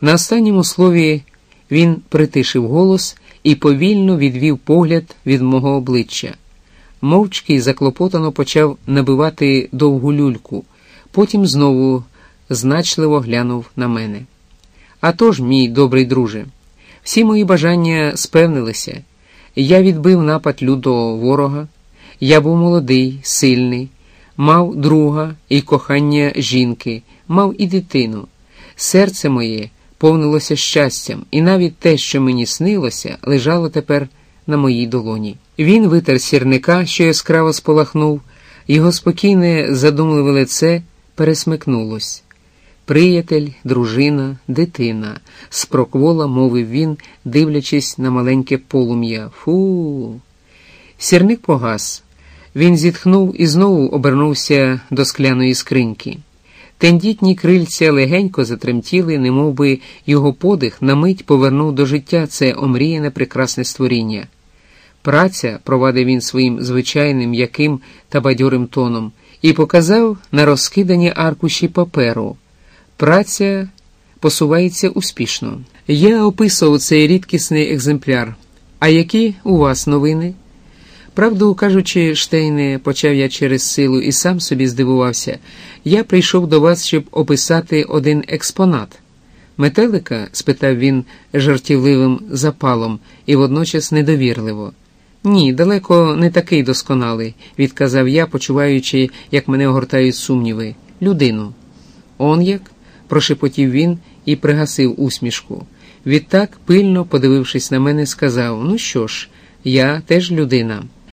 На останньому слові він притишив голос і повільно відвів погляд від мого обличчя. Мовчки заклопотано почав набивати довгу люльку, потім знову значливо глянув на мене. «А тож, мій добрий друже, всі мої бажання спевнилися. Я відбив напад лютого ворога, я був молодий, сильний, мав друга і кохання жінки, мав і дитину. Серце моє повнилося щастям, і навіть те, що мені снилося, лежало тепер на моїй долоні. Він витер сірника, що яскраво спалахнув, його спокійне, задумливе лице пересмикнулось. Приятель, дружина, дитина, спроквола мовив він, дивлячись на маленьке полум'я. Фу. Сірник погас. Він зітхнув і знову обернувся до скляної скриньки. Тендітні крильця легенько затремтіли, немов би його подих на мить повернув до життя це омріяне прекрасне створіння. Праця, провадив він своїм звичайним яким та бадьорим тоном, і показав на розкидані аркуші паперу. Праця посувається успішно. Я описував цей рідкісний екземпляр. А які у вас новини? Правду кажучи, Штейне, почав я через силу і сам собі здивувався, я прийшов до вас, щоб описати один експонат. Метелика? спитав він жартівливим запалом і водночас недовірливо. Ні, далеко не такий досконалий, відказав я, почуваючи, як мене огортають сумніви. Людину. Он як? прошепотів він і пригасив усмішку. Відтак, пильно подивившись на мене, сказав: Ну що ж, я теж людина.